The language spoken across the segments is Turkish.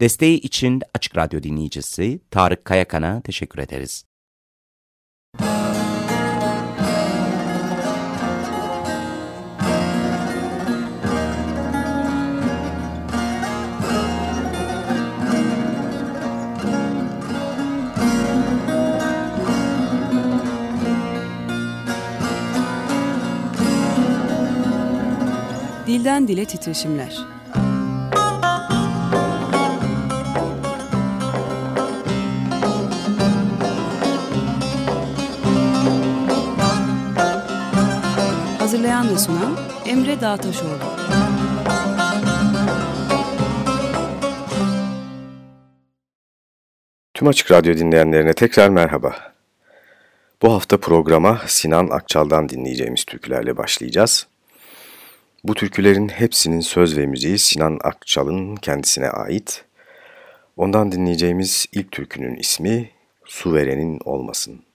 Desteği için Açık Radyo dinleyicisi Tarık Kayakan'a teşekkür ederiz. Dilden Dile Titreşimler Hazırlayan ve sunan Emre Dağtaşoğlu Tüm Açık Radyo dinleyenlerine tekrar merhaba. Bu hafta programa Sinan Akçal'dan dinleyeceğimiz türkülerle başlayacağız. Bu türkülerin hepsinin söz ve müziği Sinan Akçal'ın kendisine ait. Ondan dinleyeceğimiz ilk türkünün ismi Su Verenin Olmasın.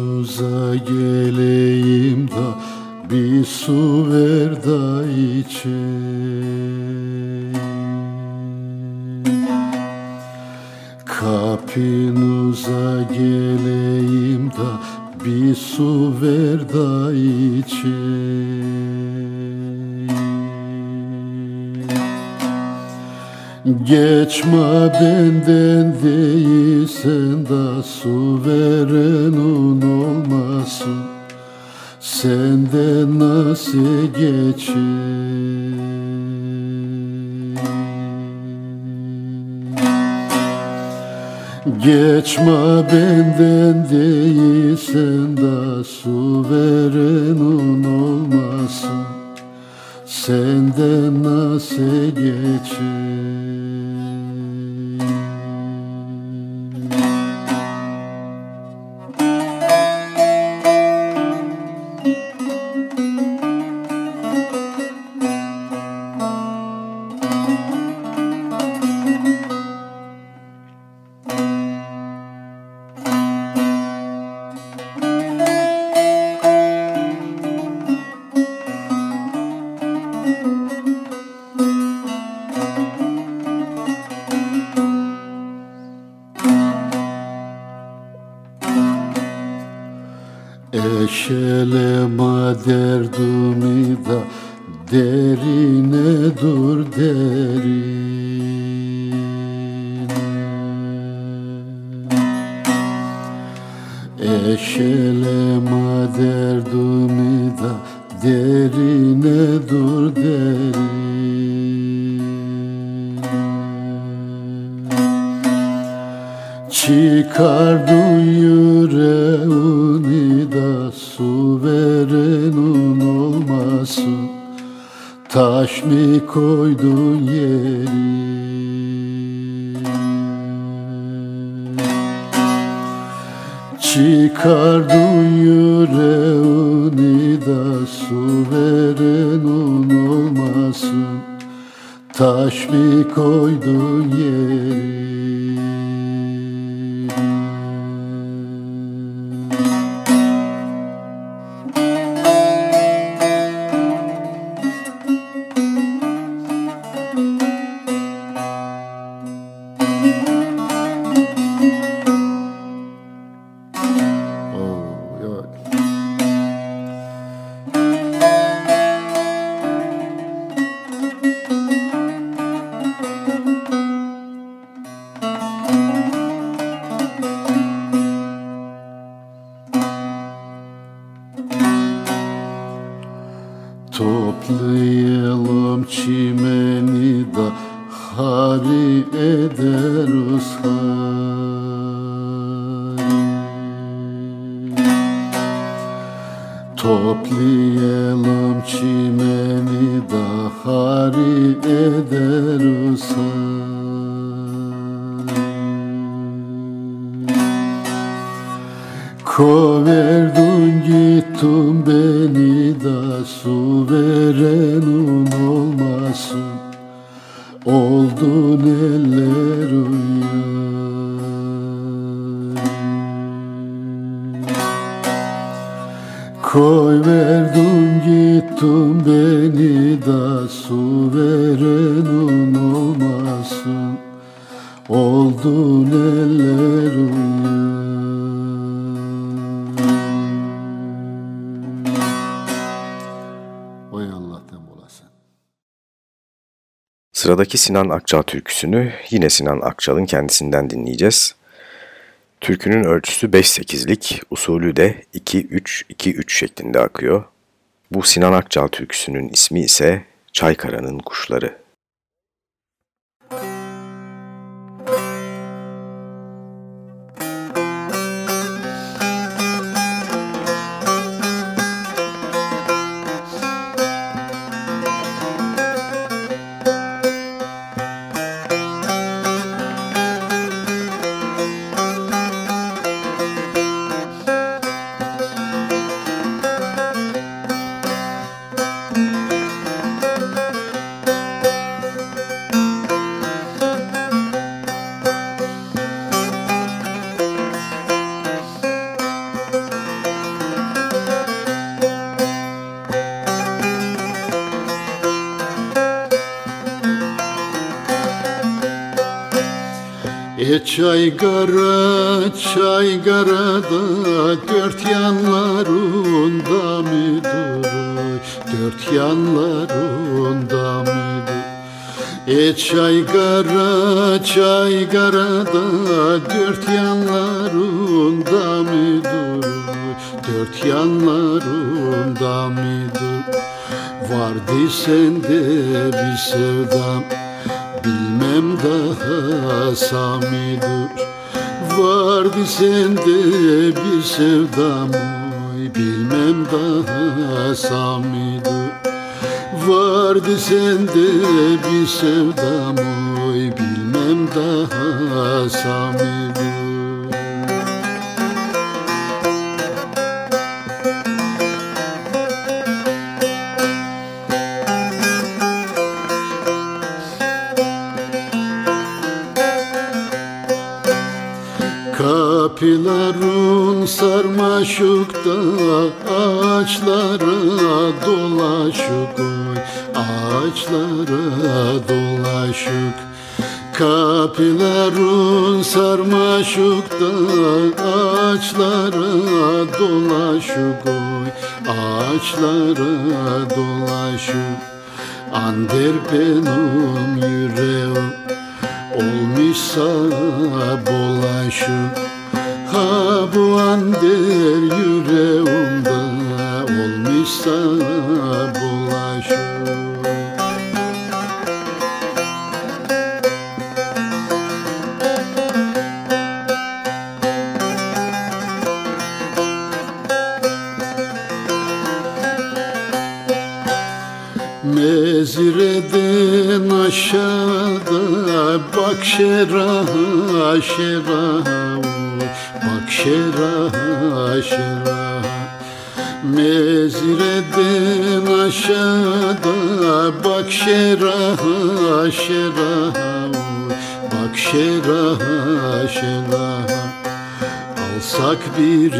Kapınıza geleyim da bir su ver da içeyim. Kapınıza geleyim da bir su ver da içeyim Geçme benden değilsen da su verenin olmasın. Senden nasıl geçeyim? Geçme benden değilsen da su verenin olmasın. Senden nasıl geçeyim Eşelema derdumi da derine dur derine Çıkardın yüreğini da su verenin olmasın Taş mı koydun Çıkardın yüreğini da su verenin olmasın Taş mı koydun yeri eder say Koverdun gittin beni da su verenin olmasın. Oldun eller uyar. Koy verdin gittin beni da su verenin olmasın Vay Allah'tan bulasın. Sıradaki Sinan Akçal türküsünü yine Sinan Akçal'ın kendisinden dinleyeceğiz. Türkünün ölçüsü 5-8'lik, usulü de 2-3-2-3 şeklinde akıyor. Bu Sinan Akçal türküsünün ismi ise Çaykara'nın Kuşları. E çaygara çaygarada dört yanlarında müdür Dört yanlarında müdür E çaygara çaygarada dört yanlarında müdür Dört yanlarında müdür Vardı sende bir sevdam Bilmem daha samidur Vardı sende bir sevdam oy Bilmem daha samidur Vardı sende bir sevdam oy Bilmem daha samidur Kapıların sarmaşıkta ağaçlara dolaşık oy. Ağaçlara dolaşık. Kapıların sarmaşıkta ağaçlara dolaşık oy. Ağaçlara dolaşık. Ander benim yüreğim. Olmuşsa bulaşık Ha bir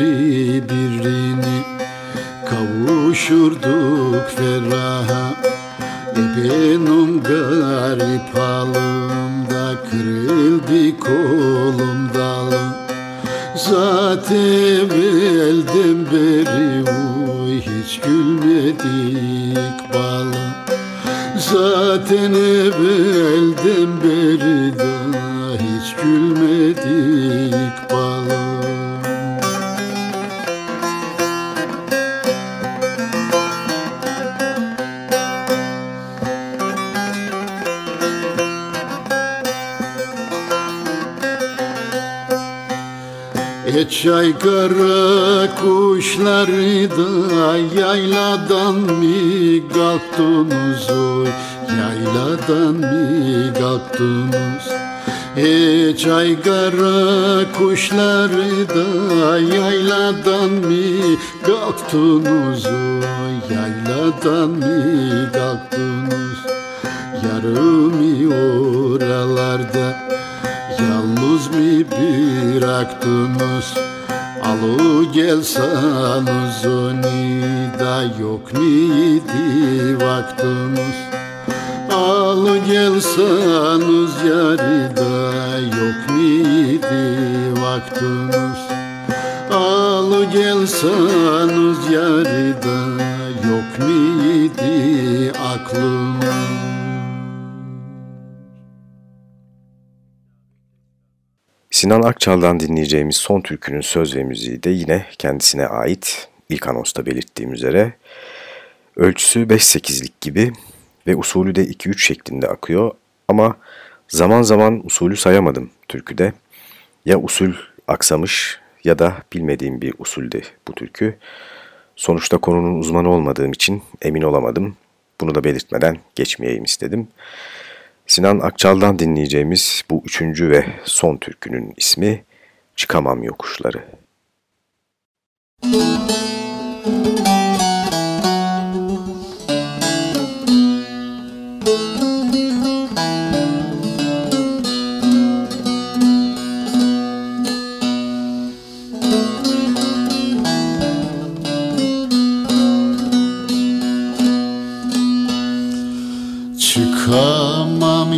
E çaygara kuşları da yayladan mı kalktınız? Oy Yayladan mı kalktınız? Yarımı oralarda yalnız mı bıraktınız? Alı gelsanız oni da yok niydi vaktimiz Alı gelsanız yari da yok niydi vaktimiz Alı gelsanız yari da yok niydi aklımız Sinan Akçal'dan dinleyeceğimiz son türkünün söz ve müziği de yine kendisine ait. İlk anosta belirttiğim üzere. Ölçüsü 5-8'lik gibi ve usulü de 2-3 şeklinde akıyor ama zaman zaman usulü sayamadım türküde. Ya usul aksamış ya da bilmediğim bir usulde bu türkü. Sonuçta konunun uzmanı olmadığım için emin olamadım. Bunu da belirtmeden geçmeyeyim istedim. Sinan Akçal'dan dinleyeceğimiz bu üçüncü ve son türkünün ismi Çıkamam Yokuşları. Müzik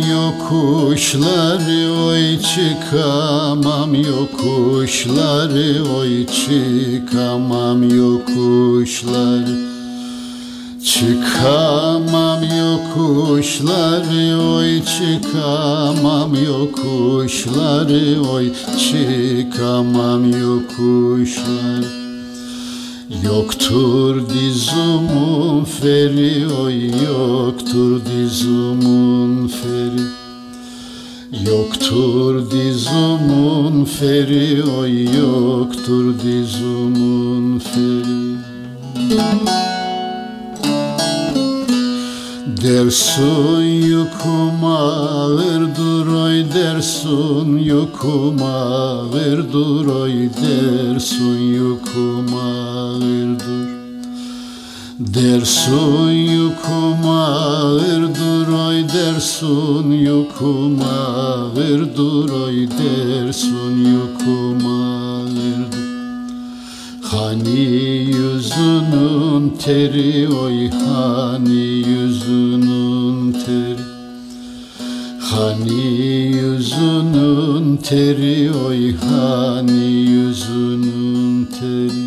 yokuşları oy çıkamam yokuşları oy çıkamam yokuşları Çıkamam yokuşları oy çıkamam yokuşları oy çıkamam yokuşları Yoktur dizumun feri oy yoktur dizumun feri. Yoktur dizumun feri oy yoktur dizumun feri Dersun yukum ağırdır oy dersun yukum ağırdır oy dersun yukum ağırdır Dersun yukum ağırdır oy dersun yukum ağırdır oy dersun yukum ağırdır Hani yüzünün teri oy hani yüzünün teri. Hani yüzünün teri oy hani yüzünün teri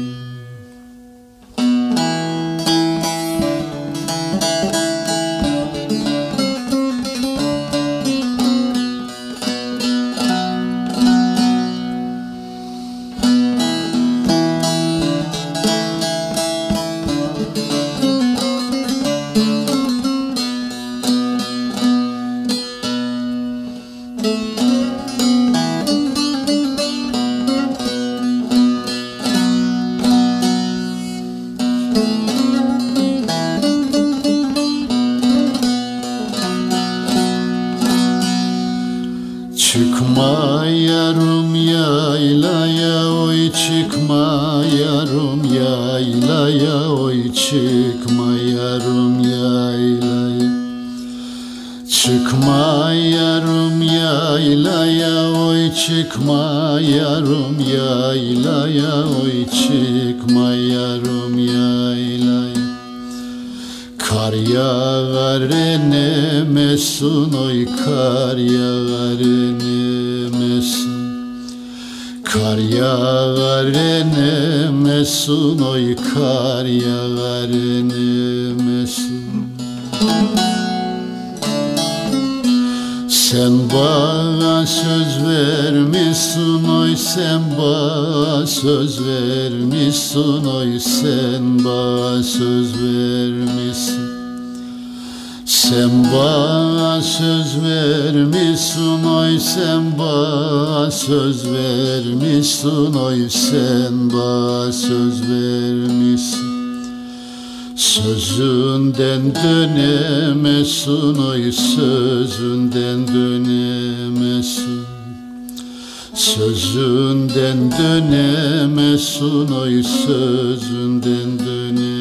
Sözünden dönemezsin oy sözünden dönemezsin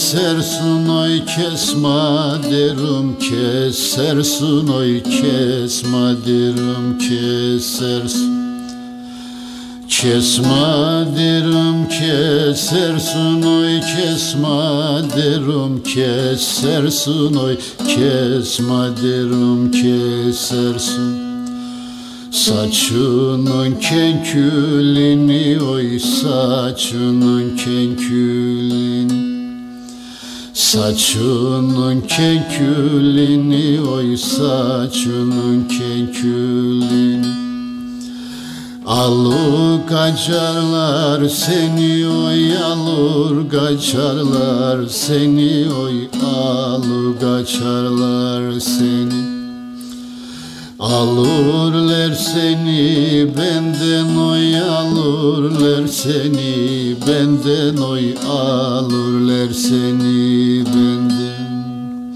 kesersin oy kesma derim kesersin oy kesma derim kesersin Kesma derim kesersin oy kesma derim kesersin oy kesma derim kesersin Saçının kenkülini oy saçının kenkülini Saçının kenkülini oy saçının kenkülini Alır kaçarlar seni oy alır kaçarlar seni oy alır kaçarlar seni Alırlar seni benden oy alırlar seni benden oy alırlar seni benden.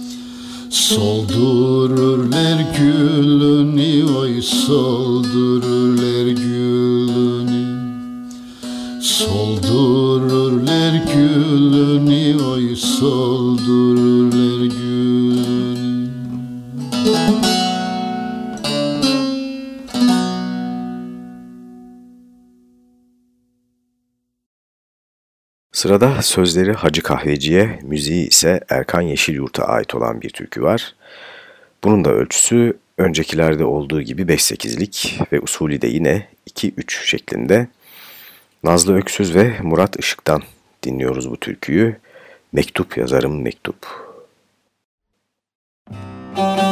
Soldururlar gülünü oy soldururlar gülünü Sırada sözleri Hacı Kahveci'ye, müziği ise Erkan Yeşilyurt'a ait olan bir türkü var. Bunun da ölçüsü öncekilerde olduğu gibi 5-8'lik ve usulü de yine 2-3 şeklinde. Nazlı Öksüz ve Murat Işık'tan dinliyoruz bu türküyü. Mektup yazarım mektup. Aydar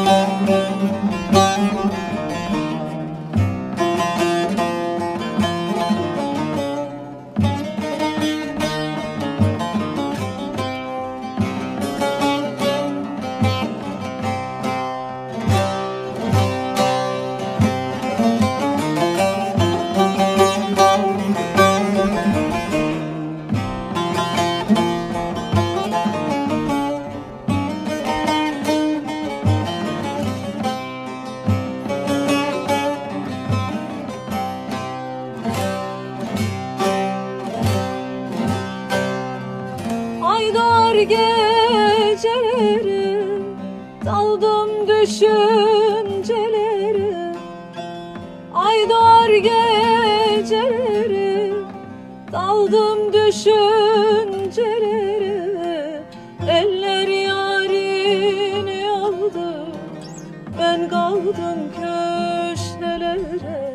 Kaldım köşelere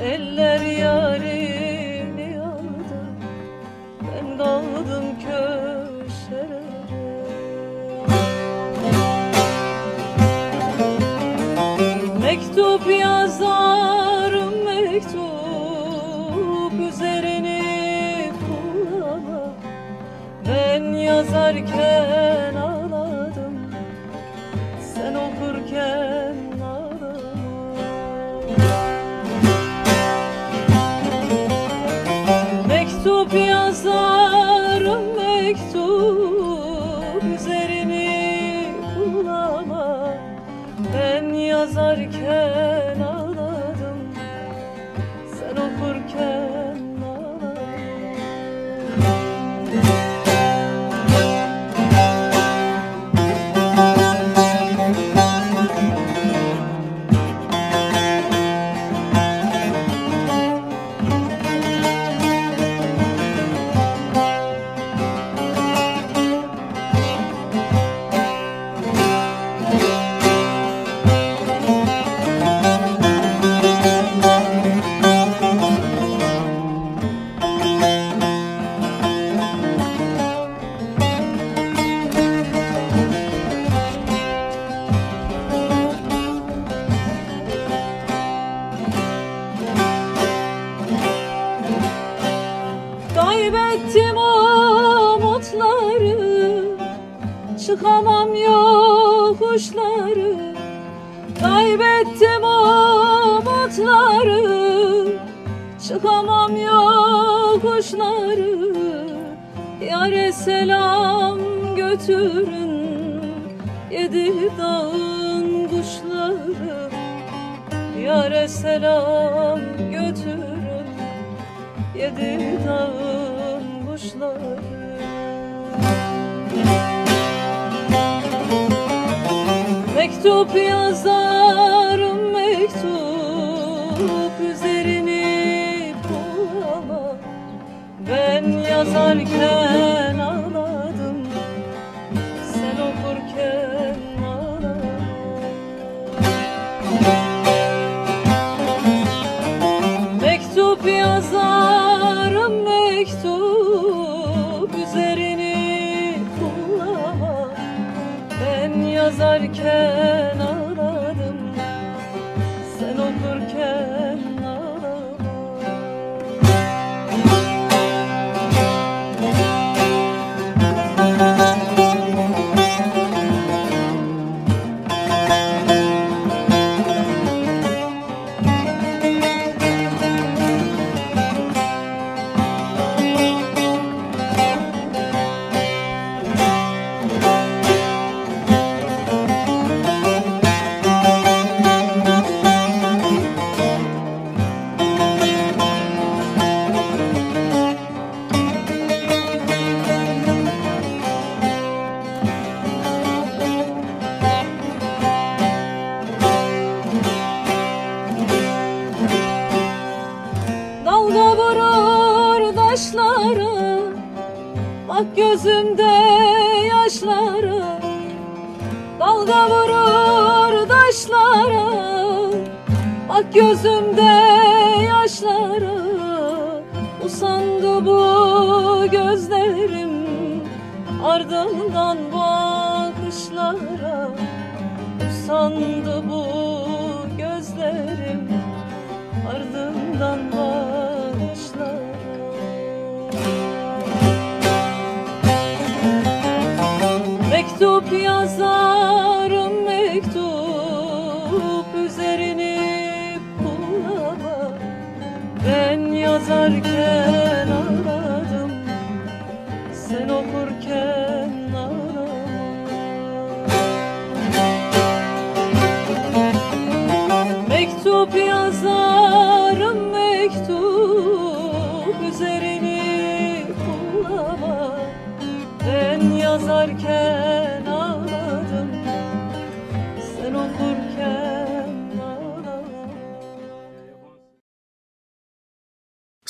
Eller yarini aldı Ben kaldım köşelere. Mektup yazarım mektup Üzerini kullanma Ben yazarken Çıkamam yokuşları. Kaybettim umutları. Çıkamam yokuşları. Yare selam götürün Yedi dağın kuşları. Yare selam götürün Yedi dağın kuşları Mektup yazarım mektup Üzerini bulama Ben yazarken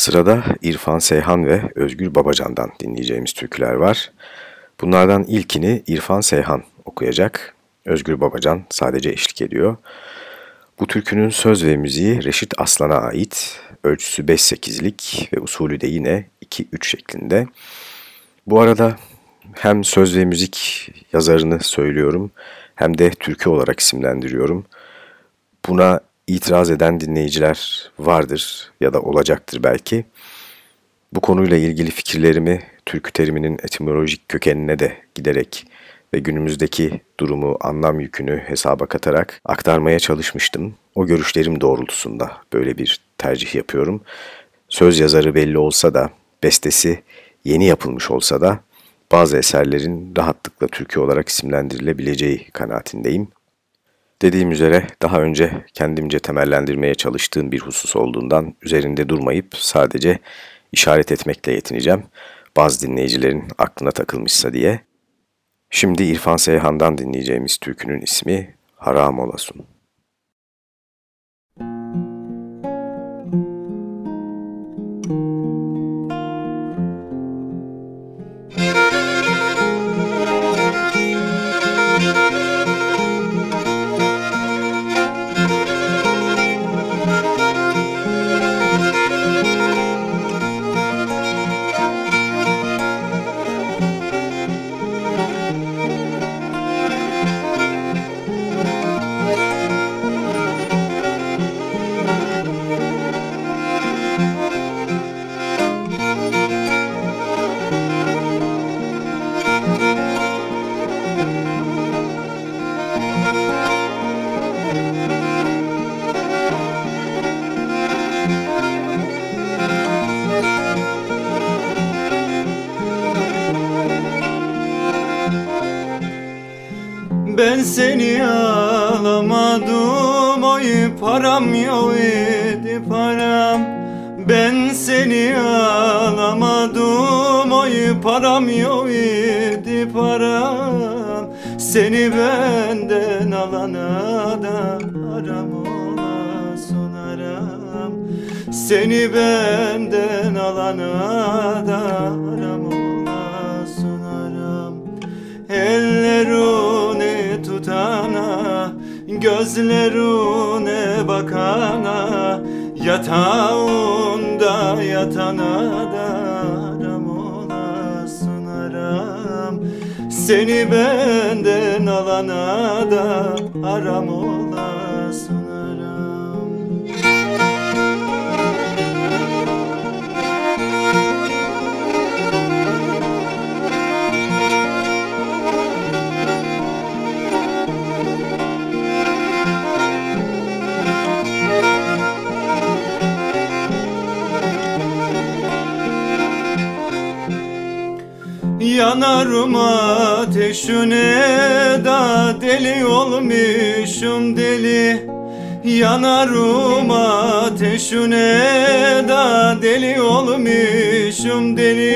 Sırada İrfan Seyhan ve Özgür Babacan'dan dinleyeceğimiz türküler var. Bunlardan ilkini İrfan Seyhan okuyacak. Özgür Babacan sadece eşlik ediyor. Bu türkünün söz ve müziği Reşit Aslan'a ait. Ölçüsü 5-8'lik ve usulü de yine 2-3 şeklinde. Bu arada hem söz ve müzik yazarını söylüyorum hem de türkü olarak isimlendiriyorum. Buna itiraz eden dinleyiciler vardır ya da olacaktır belki. Bu konuyla ilgili fikirlerimi türkü teriminin etimolojik kökenine de giderek ve günümüzdeki durumu, anlam yükünü hesaba katarak aktarmaya çalışmıştım. O görüşlerim doğrultusunda böyle bir tercih yapıyorum. Söz yazarı belli olsa da, bestesi yeni yapılmış olsa da bazı eserlerin rahatlıkla türkü olarak isimlendirilebileceği kanaatindeyim. Dediğim üzere daha önce kendimce temellendirmeye çalıştığım bir husus olduğundan üzerinde durmayıp sadece işaret etmekle yetineceğim. Bazı dinleyicilerin aklına takılmışsa diye. Şimdi İrfan Seyhan'dan dinleyeceğimiz türkünün ismi Haram Olasın. Ben seni alamadım. Oy param yok idi param. Ben seni alamadım. Oy param yok idi param. Seni benden alana da aram olasın aram. Seni benden alana da Gözlerine bakana Yatağında yatana da aram olasın aram. Seni benden alana da aram olasın Yanarım ateşine da deli olmuşum deli. Yanarım ateşine da deli olmuşum deli.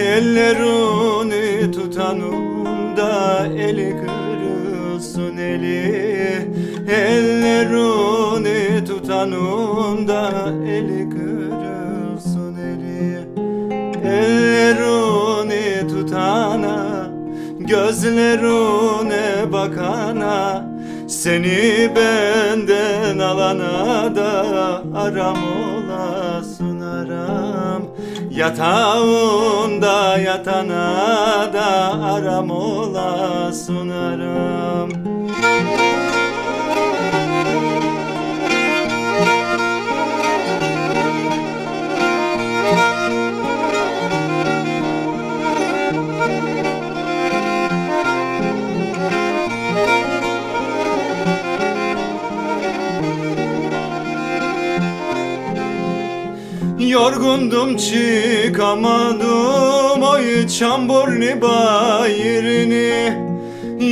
Ellerini tutanım da eli kırılsın eli. Ellerini tutanım da eli kırılsın eli. Ellerini tutana Gözlerine bakana Seni benden alana da Aram olasın aram. Yatağında yatana da Aram olasın aram Yorgundum çıkamadım. Oy çamburni bayirini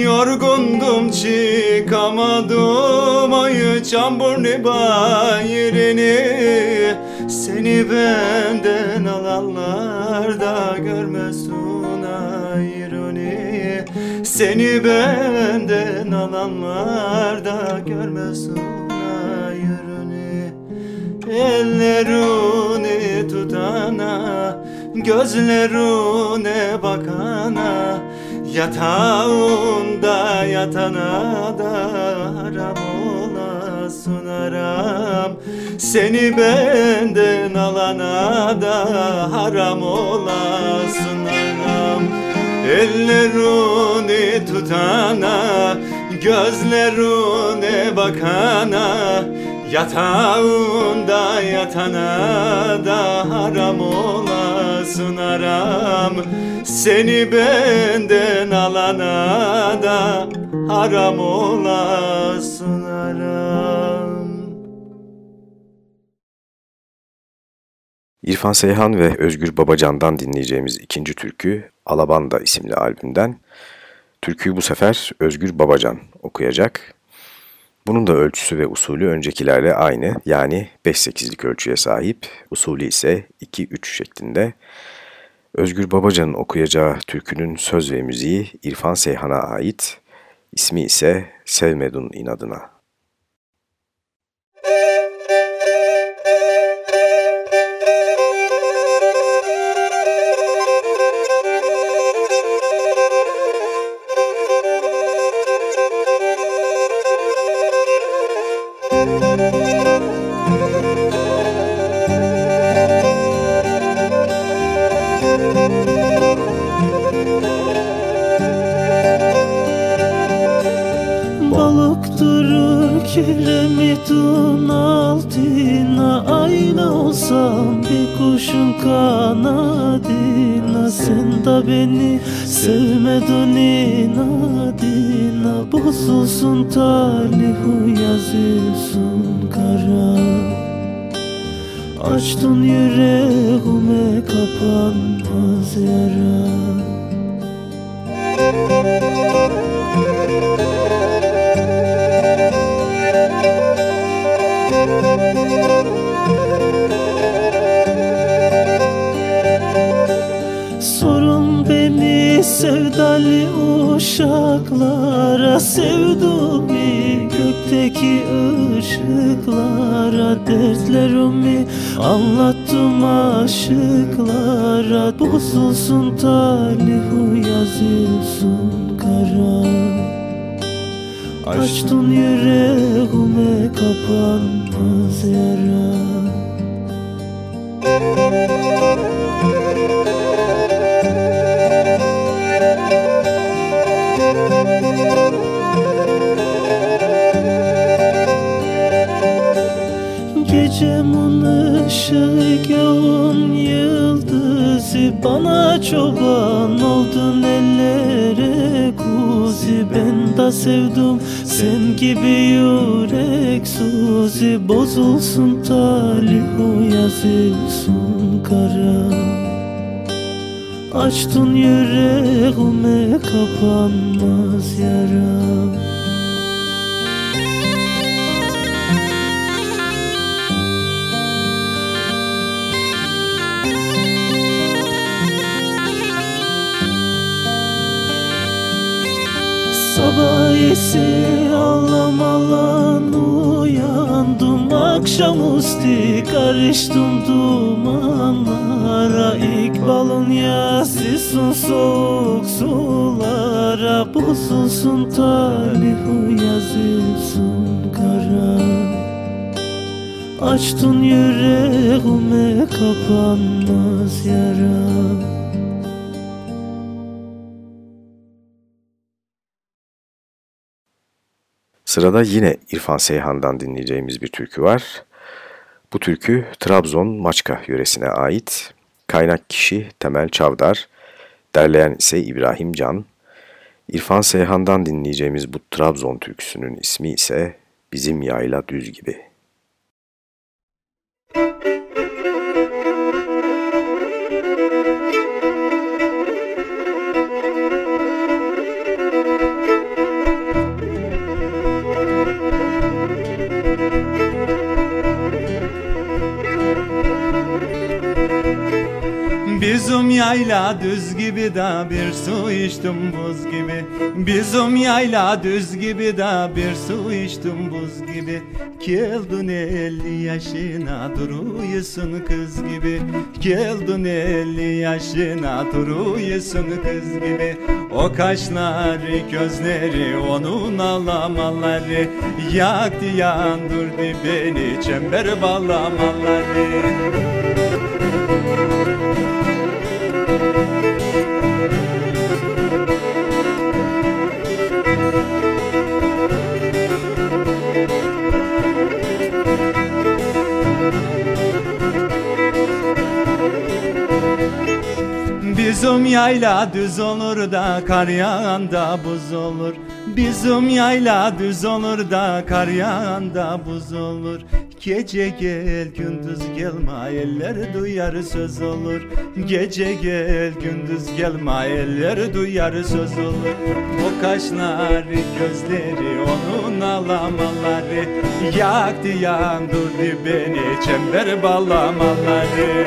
Yorgundum çıkamadım. Oy çamburni bayirini Seni benden alanlar da görmesin ayrını Seni benden alanlar da görmesin Ellerini tutana Gözlerine bakana Yatağında yatana da Aram olasın aram Seni benden alana da Haram olasın aram Ellerini tutana Gözlerine bakana Yatağında yatana da haram olasın aram Seni benden alana da haram olasın aram İrfan Seyhan ve Özgür Babacan'dan dinleyeceğimiz ikinci türkü Alabanda isimli albümden. Türküyü bu sefer Özgür Babacan okuyacak. Bunun da ölçüsü ve usulü öncekilerle aynı yani 5-8'lik ölçüye sahip, usulü ise 2-3 şeklinde. Özgür Babacan'ın okuyacağı türkünün söz ve müziği İrfan Seyhan'a ait, ismi ise Sevmedun inadına. Durur kiremitun altına Ayna olsam bir kuşun kanadına. Sen de beni sevmedin inadına. Bozulsun talihu yazılsın kara. Açtın yüreğime kapanmaz yara sevdali uşaklara Sevduğumu gökteki ışıklara Dertlerimi anlattım aşıklara. Bozulsun talihu yazılsın kara. Açtın yüreğime kapanmaz yara Gecemin ışığı on yıldızı Bana çoban oldun ellere kuzi. Ben de sevdim sen gibi yürek suzi Bozulsun talihu yazılsın kara. Açtın yüreğime kapanmaz yara Sabah ise ağlamalan uyandım. Akşam üstü karıştım dumanlara. İkbalın yasısın soğuk sulara. Bozulsun talihu yazılsın kara. Açtın yüreğime kapanmaz yara Sırada yine İrfan Seyhan'dan dinleyeceğimiz bir türkü var. Bu türkü Trabzon Maçka yöresine ait. Kaynak kişi Temel Çavdar, derleyen ise İbrahim Can. İrfan Seyhan'dan dinleyeceğimiz bu Trabzon türküsünün ismi ise Bizim Yayla Düz Gibi. Bizim yayla düz gibi da bir su içtim buz gibi. Bizim yayla düz gibi da bir su içtim buz gibi. Geldin elli yaşına duruyorsun kız gibi. Geldin elli yaşına duruyorsun kız gibi. O kaşları gözleri onun alamaları Yaktı yandırdı beni çember bağlamaları yayla düz olur da kar yağanda buz olur. Bizim yayla düz olur da kar yağanda buz olur. Gece gel gündüz gelme eller duyar söz olur. Gece gel gündüz gelme eller duyar söz olur. O kaşları gözleri onun alamaları. Yaktı yandırdı beni çember bağlamaları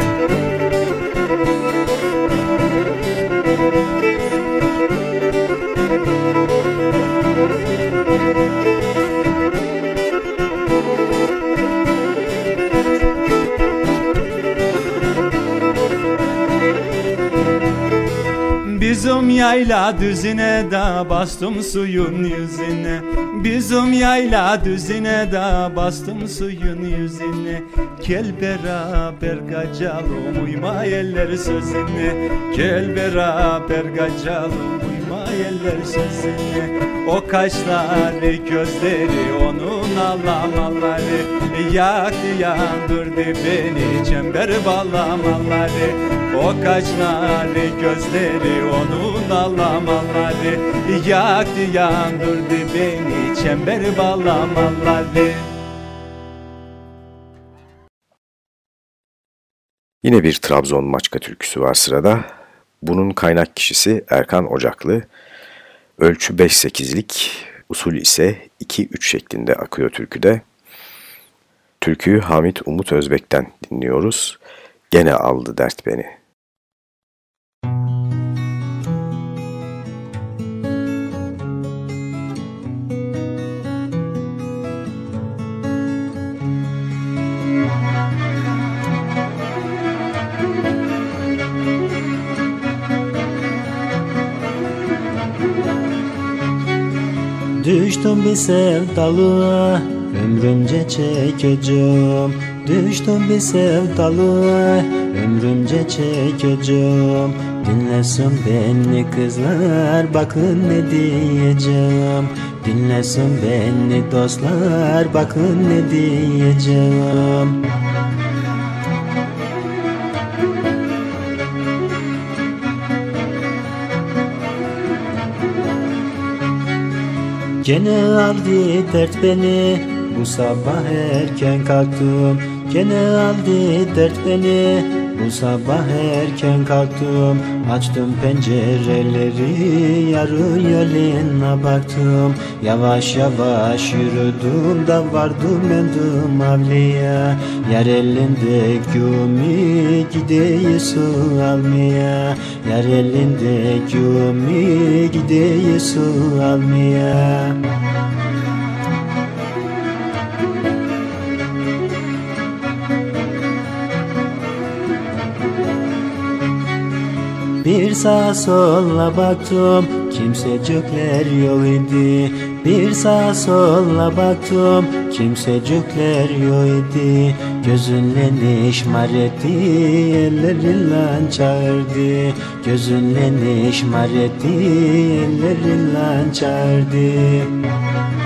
yayla düzine da bastım suyun yüzüne. Bizim yayla düzine da bastım suyun yüzüne. Gel beraber kaçalım uyma eller sözüne. Gel beraber kaçalım uyma eller sözüne. O kaşları gözleri onun alamaları Yaktı yandırdı beni çember bağlamaları O kaşları gözleri onun alamaları Yaktı yandırdı beni çember bağlamaları Yine bir Trabzon Maçka türküsü var sırada. Bunun kaynak kişisi Erkan Ocaklı. Ölçü 5-8'lik, usul ise 2-3 şeklinde akıyor türküde. Türküyü Hamit Umut Özbek'ten dinliyoruz. Gene aldı dert beni. Düştüm bir sevdalığa Ömrümce çekeceğim. Düştüm bir sevdalığa Ömrümce çekeceğim. Dinlesin beni kızlar. Bakın ne diyeceğim. Dinlesin beni dostlar. Bakın ne diyeceğim. Gene aldı dert beni Bu sabah erken kalktım Gene aldı dert beni. Bu sabah erken kalktım Açtım pencereleri Yarın yoluna baktım. Yavaş yavaş yürüdüm da vardım öndüm avliya Yar elinde gümü gideyi su almaya. Yar elinde gümü gideyi su almaya Bir sağa sola baktım kimsecikler yok idi. Bir sağa sola baktım kimsecikler yok idi. Gözünle işmar etti elleriyle çağırdı. Gözünle işmar etti elleriyle çağırdı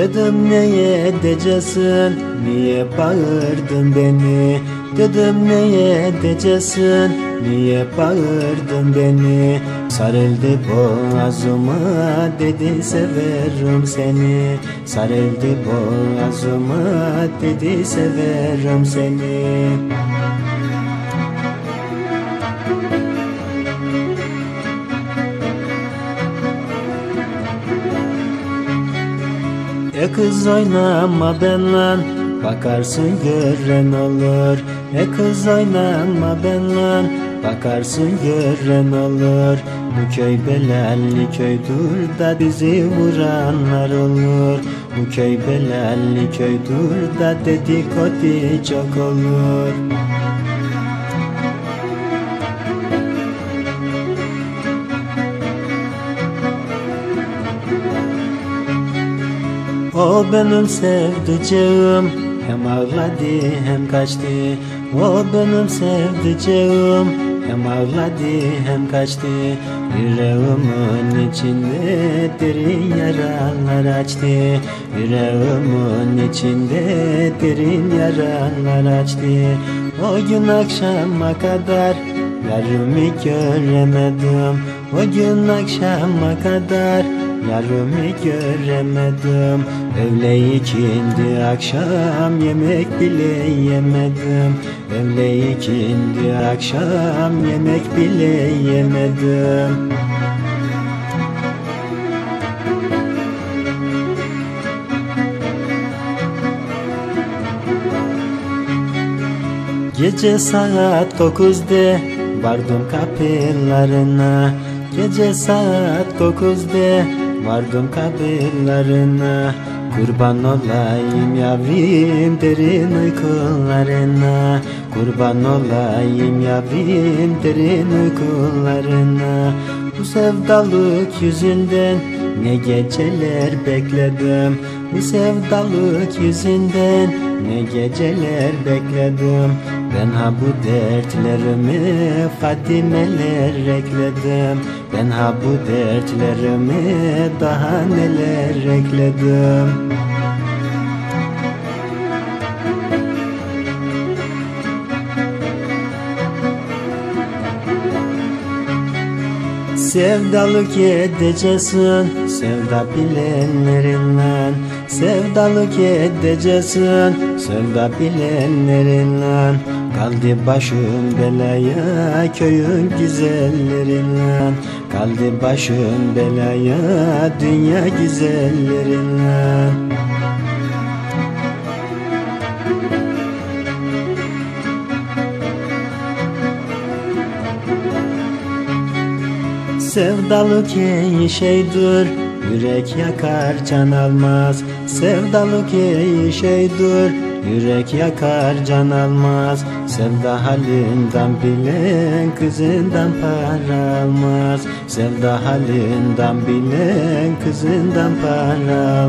Dedim neye edeceksin Niye bağırdın beni? Dedim neye edeceksin Niye bağırdın beni? Sarıldı boğazıma Dedi severim seni. Sarıldı boğazıma Dedi severim seni E kız oynama benle Bakarsın gören olur E kız oynama benle Bakarsın gören olur Bu köy belalli köydür da bizi vuranlar olur. Bu köy belalli köydür da dedikodu çok olur O benim sevdiceğim. Hem ağladı hem kaçtı. O benim sevdiceğim. Hem ağladı hem kaçtı. Yüreğimin içinde derin yaralar açtı. Yüreğimin içinde derin yaralar açtı. O gün akşama kadar Yarımı göremedim. O gün akşama kadar Yarımı göremedim. Öğle ikindi akşam yemek bile yemedim. Öğle ikindi akşam yemek bile yemedim. Gece saat dokuzda vardım kapılarına. Gece saat dokuzda vardım kapılarına Kurban olayım yavrum derin uykularına. Kurban olayım yavrum derin uykularına. Bu sevdalık yüzünden ne geceler bekledim. Bu sevdalık yüzünden ne geceler bekledim Ben ha bu dertlerimi Fatimeler ekledim. Ben ha bu dertlerimi daha neler ekledim. Sevdalık edeceksin Sevda bilenlerinden. Sevdalık edeceksin Sevda bilenlerinle Kaldı başım belaya Köyün güzellerinle Kaldı başım belaya Dünya güzellerinle Sevdalık iyi şeydir Yürek yakar can almaz. Sevdalık iyi şeydir Yürek yakar can almaz Sevda halinden bilen Kızından para almaz Sevda halinden bilen Kızından para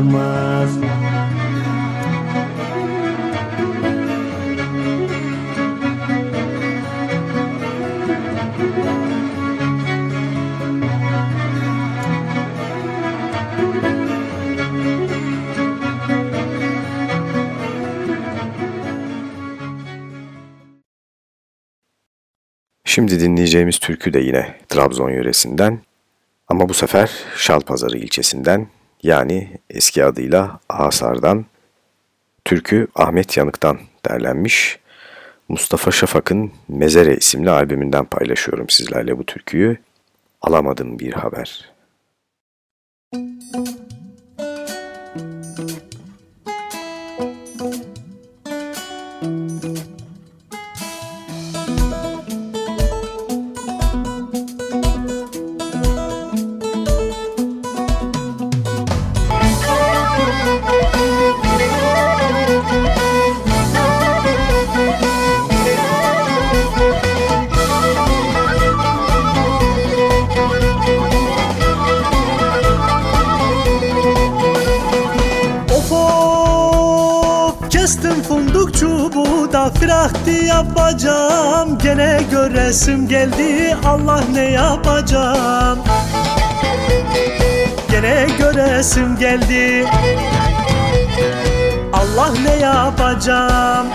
Şimdi dinleyeceğimiz türkü de yine Trabzon yöresinden ama bu sefer Şalpazarı ilçesinden yani eski adıyla Ahasar'dan türkü Ahmet Yanık'tan derlenmiş. Mustafa Şafak'ın Mezere isimli albümünden paylaşıyorum sizlerle bu türküyü. Alamadım bir haber. Müzik göresim geldi Allah ne yapacağım? Gene göresim geldi. Allah ne yapacağım?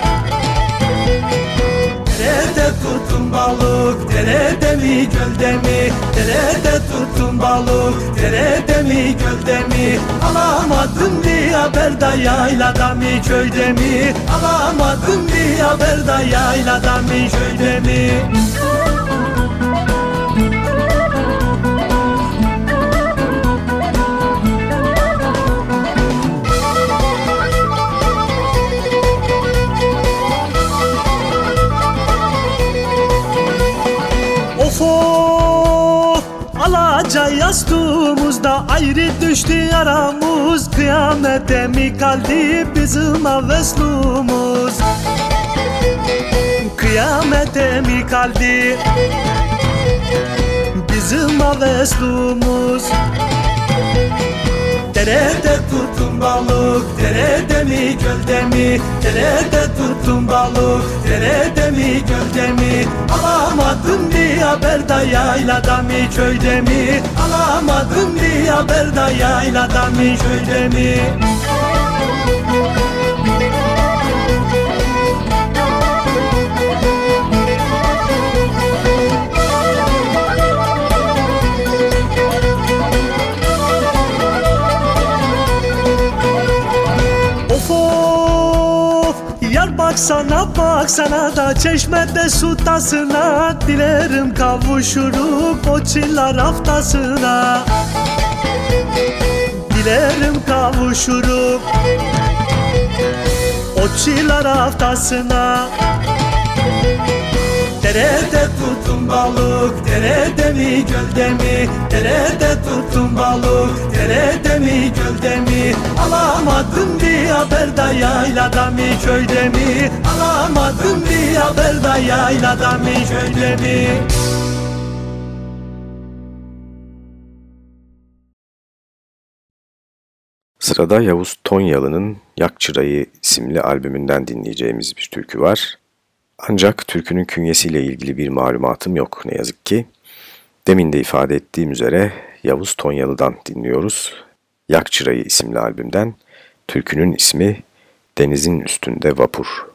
Derede tutun balık, derede mi gölde mi? Derede tutun balık, derede mi gölde mi? Alamadım bir haber da yaylada mi köyde mi? Alamadım bir haber da yaylada mi köyde mi? Alaca yastığımızda ayrı düştü aramız. Kıyamete mi kaldı bizim aveslumuz Kıyamete mi kaldı bizim aveslumuz Derede tutun balık, derede mi gölde mi? Derede tutun balık, derede mi gölde mi? Alamadım bir haber da yaylada mı köyde mi? Alamadım bir haber da yaylada mı köyde mi? Baksana baksana da çeşmede su tasına. Dilerim kavuşurup o çiller haftasına. Dilerim kavuşurup o çiller haftasına Derede tutun balık, derede mi gölde mi? Derede tutun balık, derede mi gölde mi? Alamadım bir haber da yaylada mi köyde mi? Alamadım bir haber da yaylada mi köyde mi? Sırada Yavuz Tonyalı'nın Yak Çırayı isimli albümünden dinleyeceğimiz bir türkü var. Ancak türkünün künyesiyle ilgili bir malumatım yok ne yazık ki. Demin de ifade ettiğim üzere Yavuz Tonyalı'dan dinliyoruz. Yak Çırayı isimli albümden. Türkünün ismi Denizin Üstünde Vapur.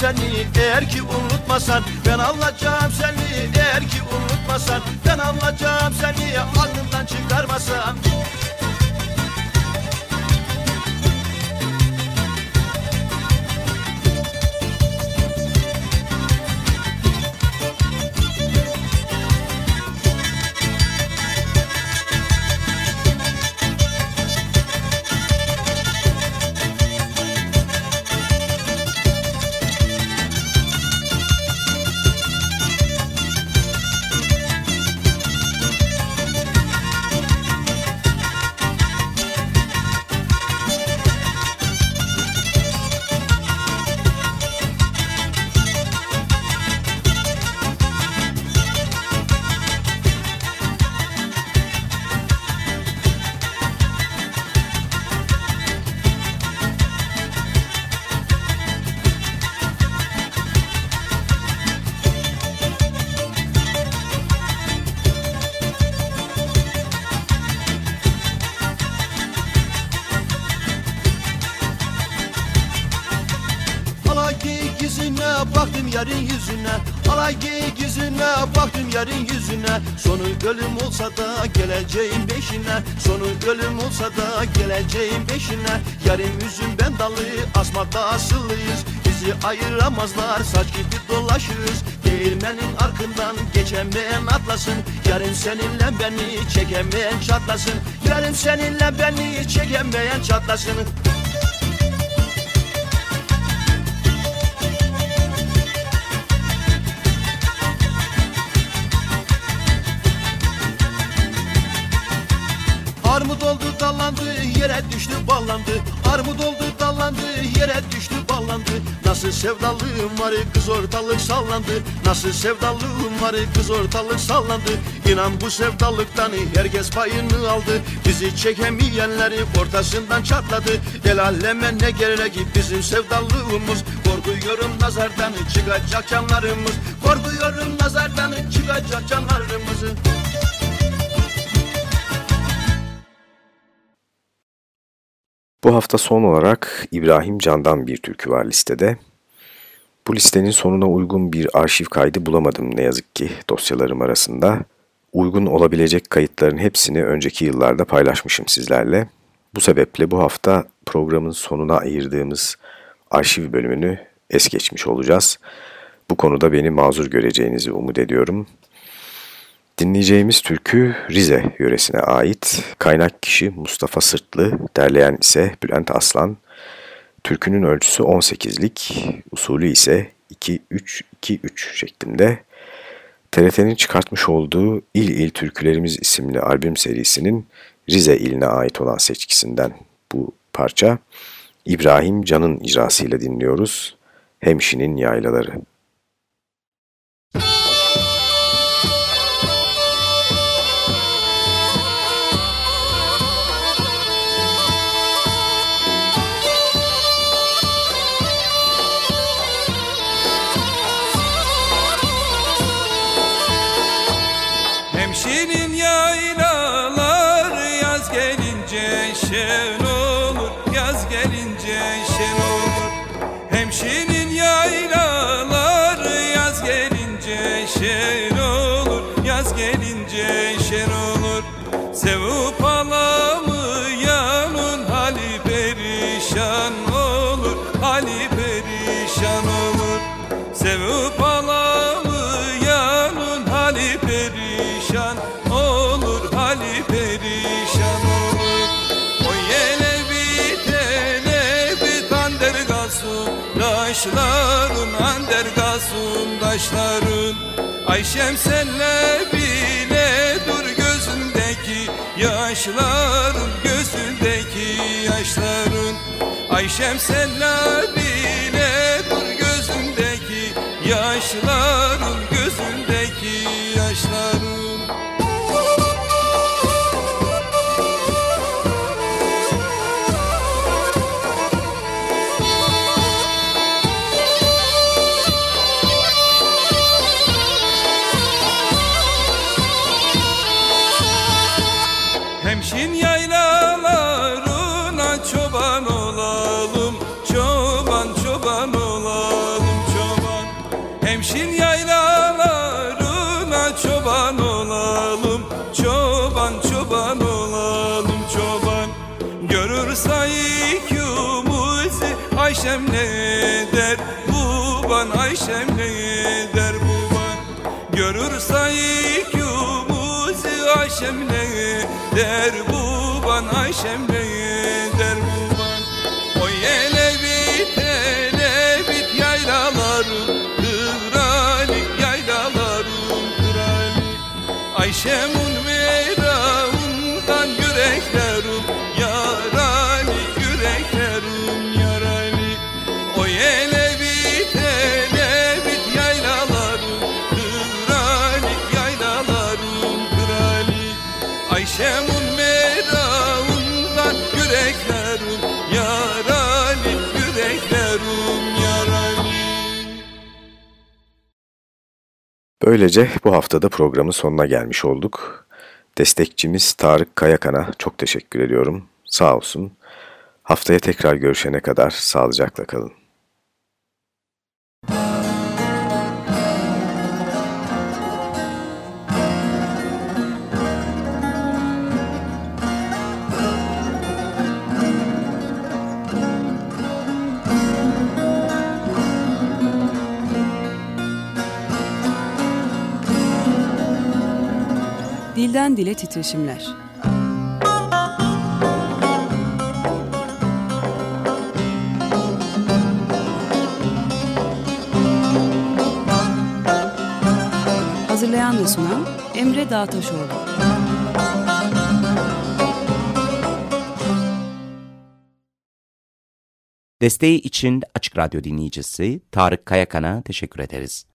Seni eğer ki unutmasan yarın yüzüne Sonu ölüm olsa da geleceğim peşine. Sonu ölüm olsa da geleceğim peşine. Yarın yüzüm ben dalı asmakta asıllıyız Bizi ayıramazlar saç gibi dolaşırız. Değirmenin arkından geçemeyen atlasın. Yarın seninle beni çekemeyen çatlasın. Yarın seninle beni çekemeyen çatlasın düştü ballandı. Armut oldu dallandı. Yere düştü ballandı. Nasıl sevdalığım var kız ortalık sallandı. Nasıl sevdalığım var kız ortalık sallandı. İnan bu sevdalıktan herkes payını aldı. Bizi çekemeyenleri ortasından çatladı. El aleme ne gerek bizim sevdalığımız. Korkuyorum nazardan çıkacak canlarımız. Korkuyorum nazardan çıkacak canlarımızı Bu hafta son olarak İbrahim Can'dan bir türkü var listede. Bu listenin sonuna uygun bir arşiv kaydı bulamadım ne yazık ki dosyalarım arasında. Uygun olabilecek kayıtların hepsini önceki yıllarda paylaşmışım sizlerle. Bu sebeple bu hafta programın sonuna ayırdığımız arşiv bölümünü es geçmiş olacağız. Bu konuda beni mazur göreceğinizi umut ediyorum. Dinleyeceğimiz türkü Rize yöresine ait. Kaynak kişi Mustafa Sırtlı, derleyen ise Bülent Aslan. Türkünün ölçüsü 18'lik, usulü ise 2-3-2-3 şeklinde. TRT'nin çıkartmış olduğu İl İl Türkülerimiz isimli albüm serisinin Rize iline ait olan seçkisinden bu parça. İbrahim Can'ın icrasıyla dinliyoruz. Hemşinin Yaylaları. Hemşinin Taşların Ayşem senle bile dur gözündeki yaşların Gözündeki yaşların. Ayşem senle bile dur gözündeki yaşların der buban Ayşem ne der Böylece bu haftada programın sonuna gelmiş olduk. Destekçimiz Tarık Kayakan'a çok teşekkür ediyorum. Sağ olsun. Haftaya tekrar görüşene kadar sağlıcakla kalın. Dilden dile titreşimler. Hazırlayan ve sunan Emre Dağtaşoğlu. Desteği için Açık Radyo dinleyicisi Tarık Kayakan'a teşekkür ederiz.